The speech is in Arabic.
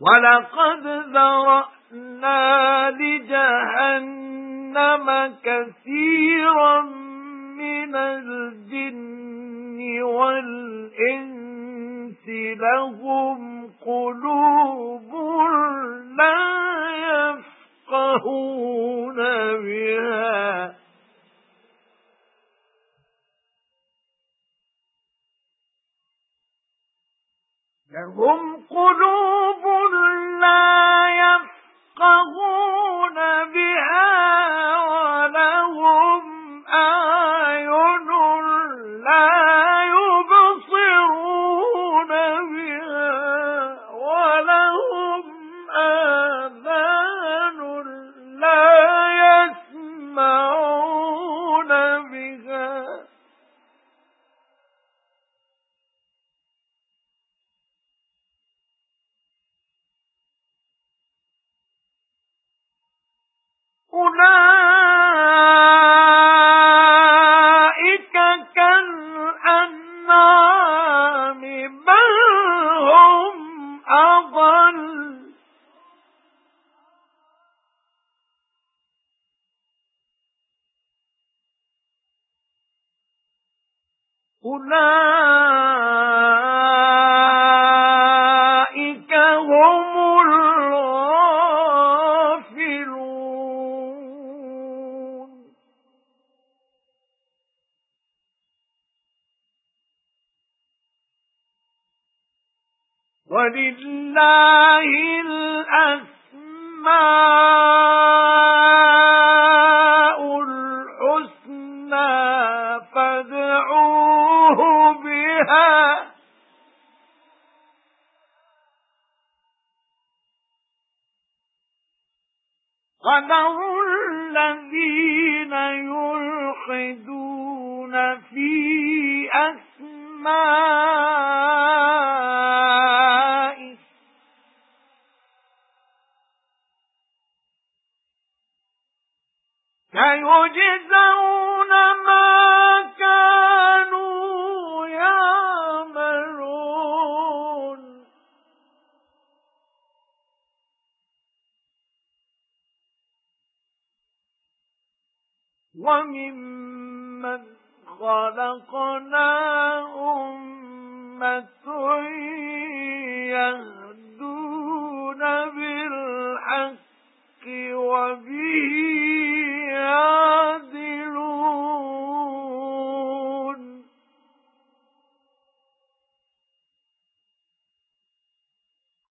وَلَقَدْ ذَرَأْنَا لِجَهَنَّمَ كَثِيرًا مِنَ الْجِنِّ وَالْإِنسِ لَهُمْ قُلُوبٌ لَّا يَفْقَهُونَ بِهَا لَهُمْ قُلُوبٌ أُولَئِكَ هُمُ وَلِلَّهِ الْأَسْمَاءُ وَذَرُوا الَّذِينَ يُلْحِدُونَ فِي أَسْمَائِهِ سيجزون وممن خلقنا أمة يهدون